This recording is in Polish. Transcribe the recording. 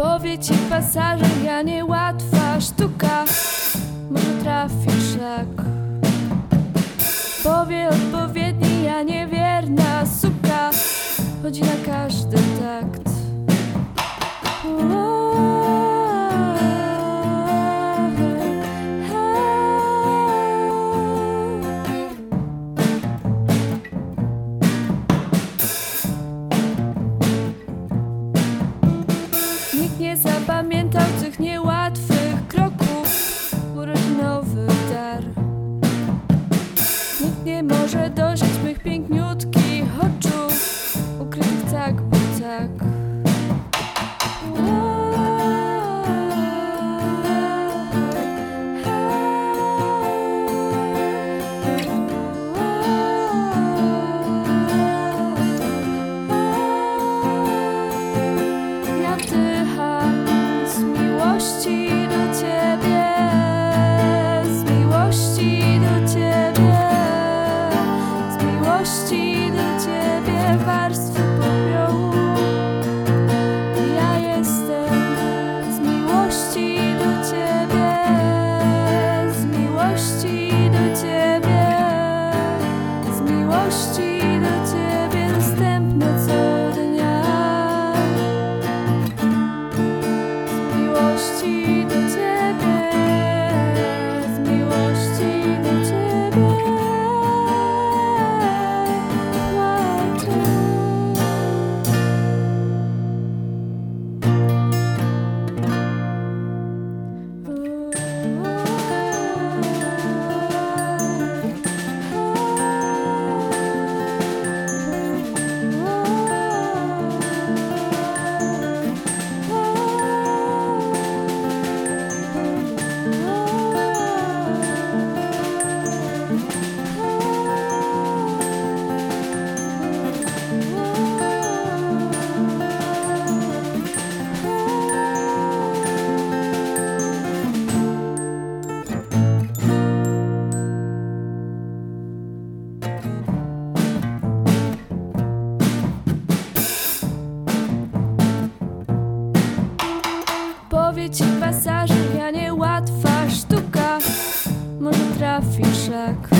Powie ci pasażer, ja niełatwa sztuka. Może trafi szlak Powie odpowiedni, ja niewierna suka. Chodzi na każdy dojrzeć mych piękniutkich close you. powie ci pasażer, ja niełatwa sztuka. Może trafi szlak.